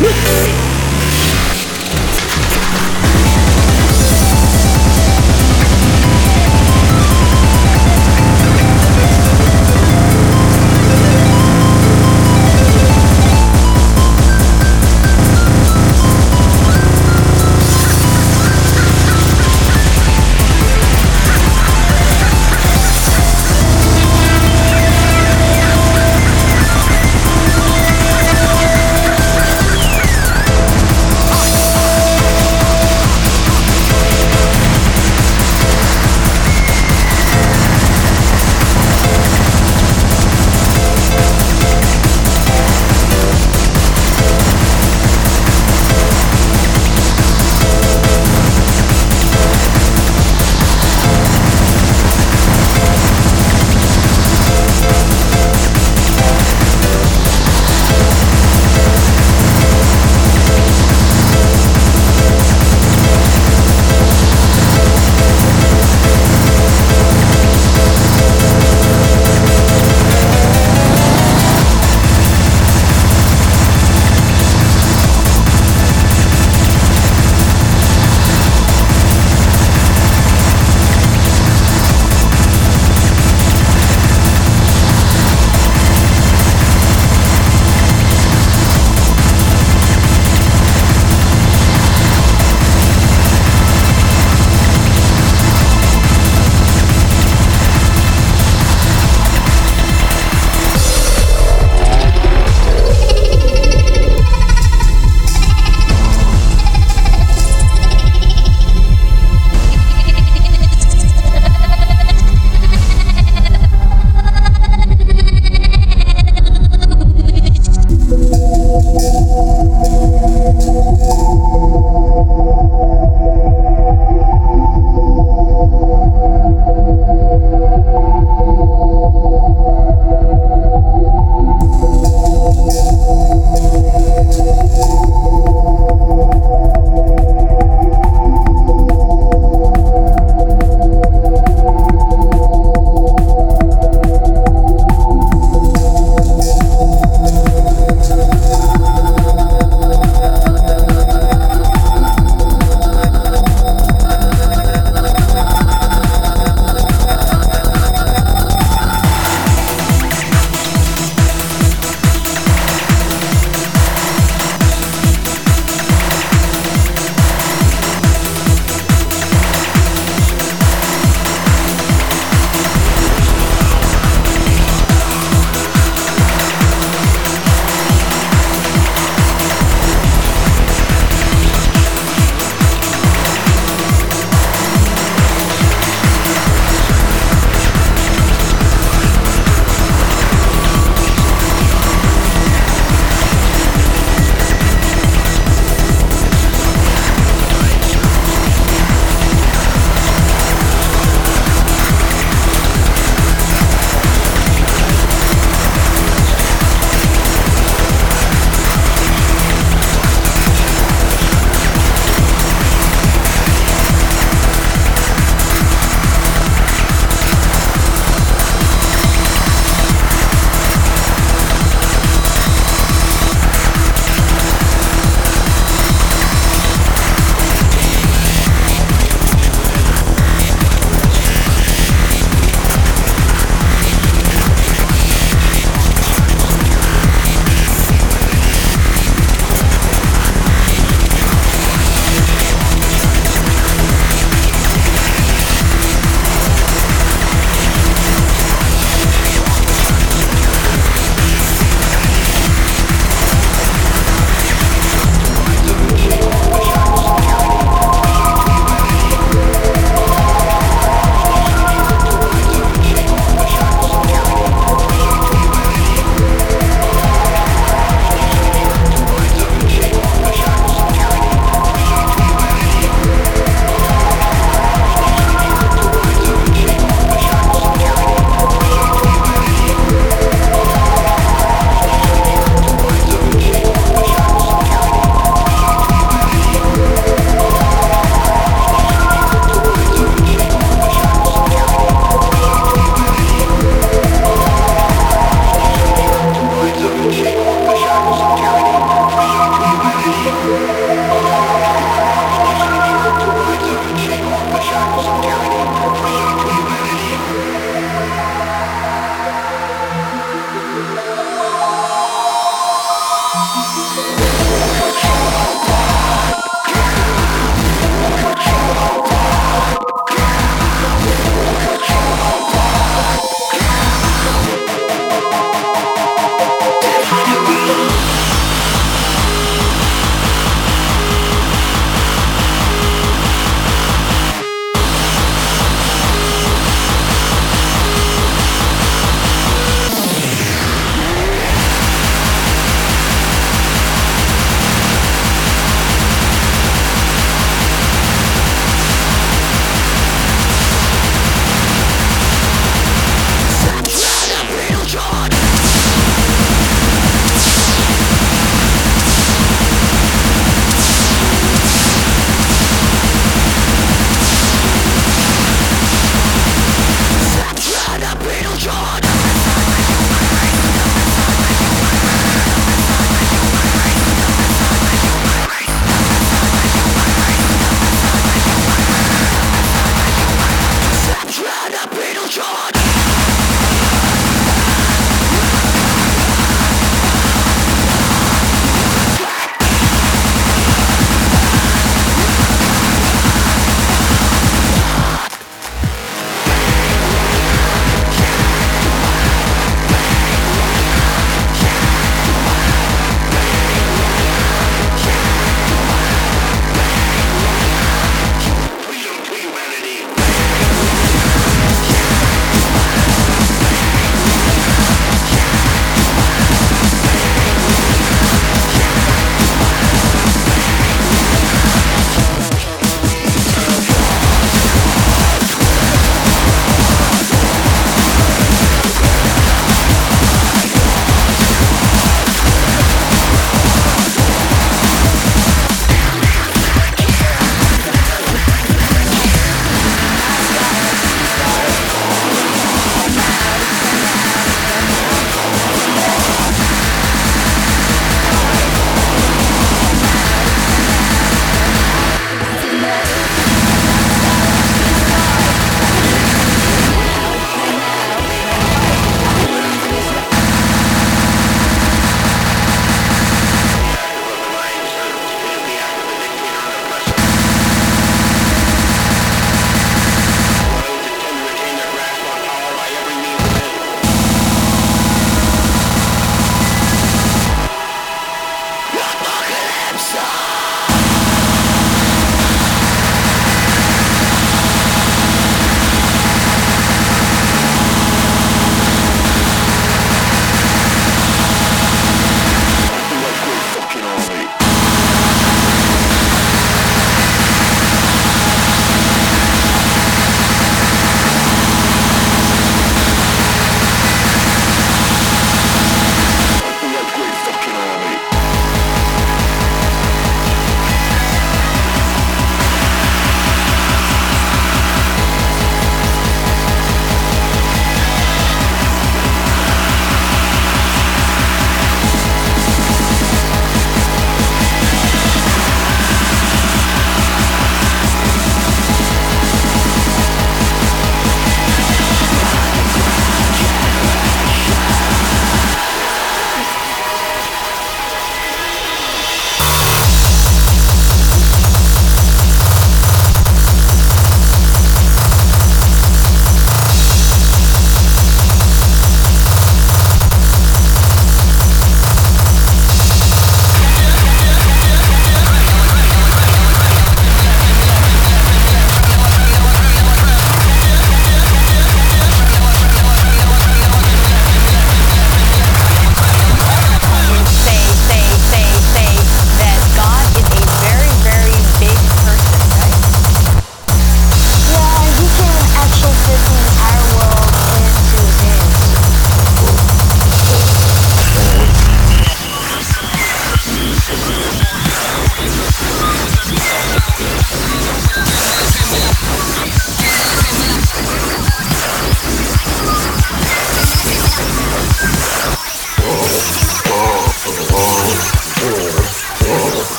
Let's see.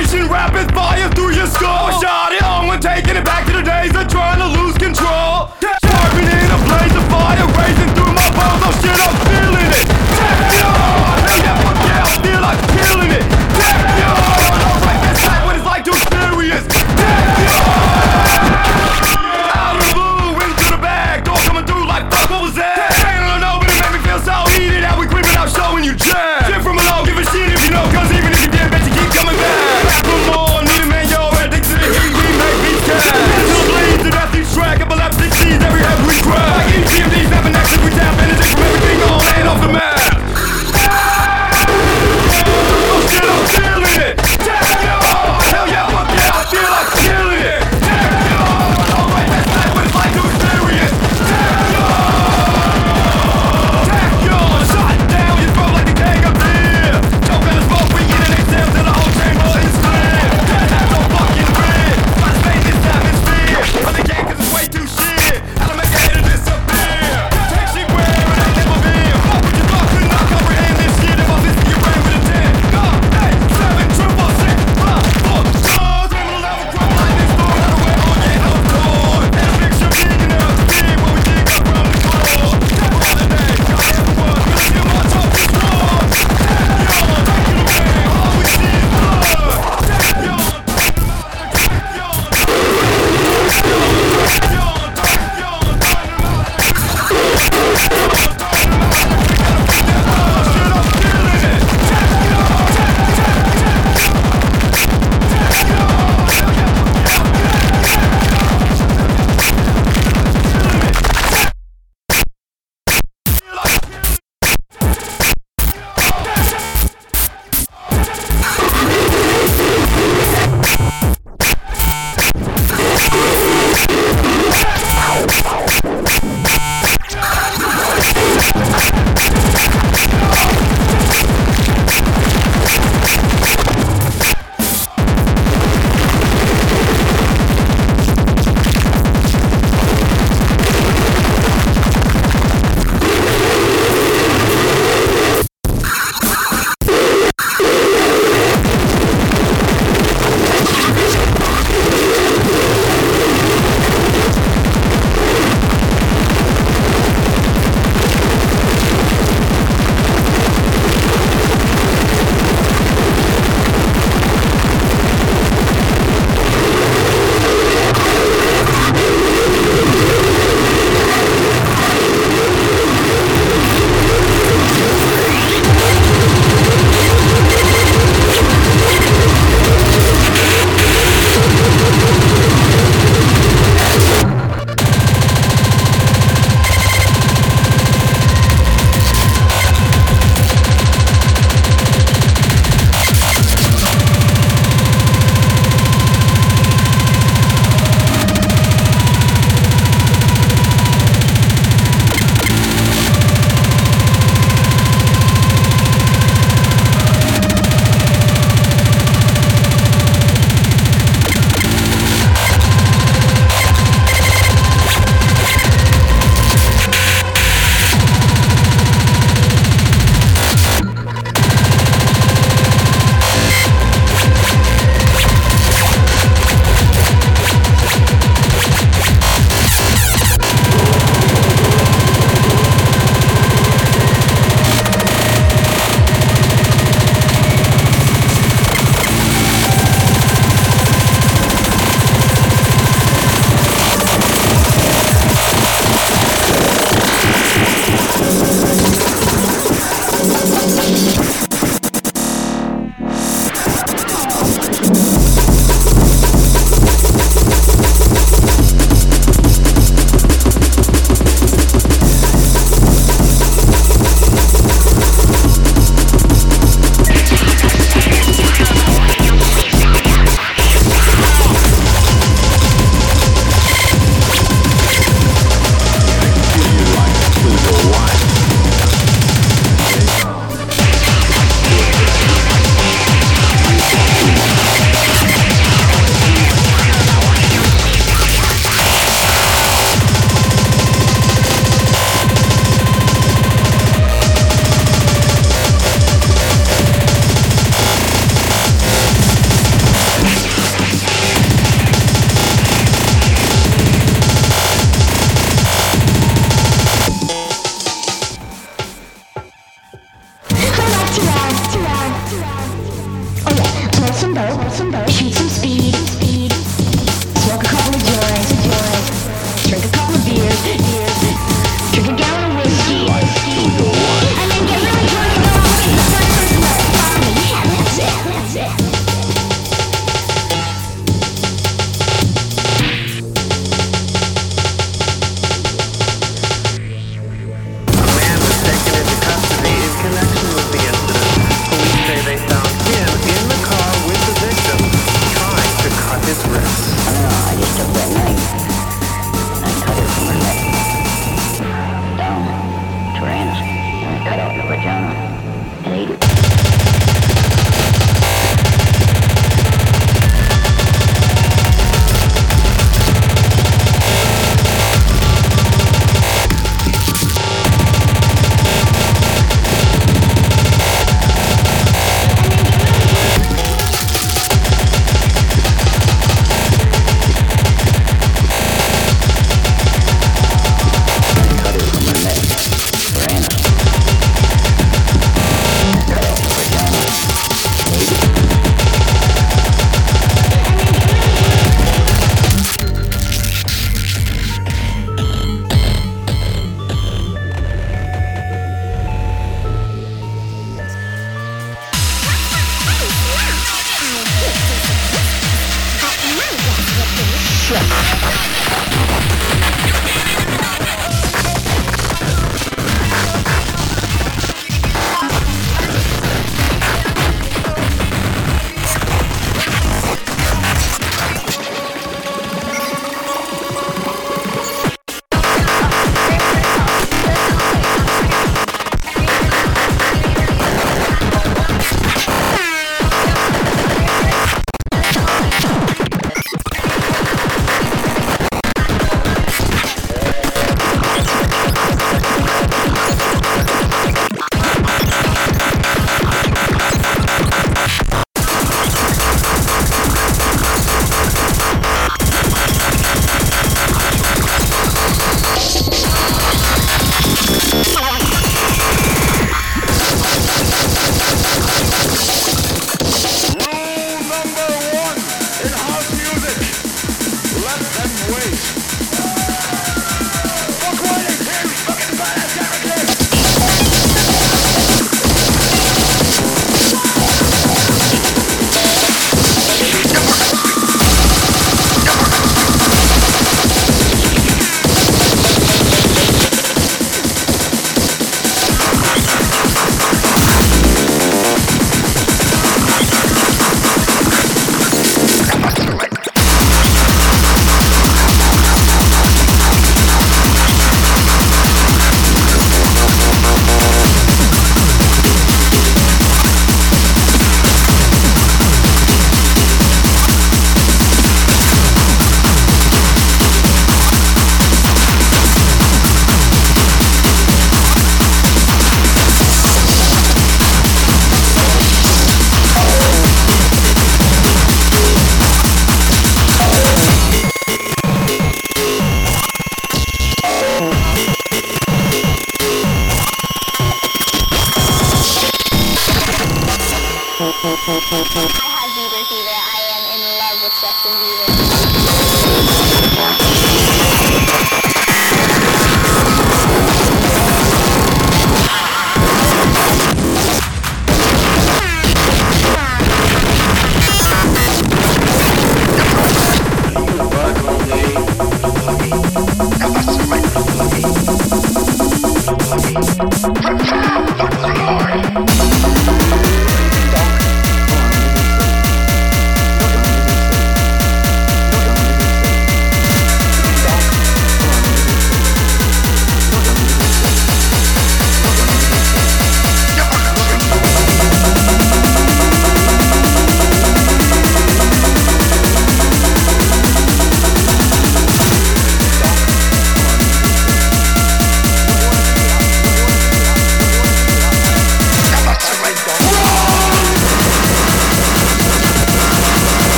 Rapid fire through your skull.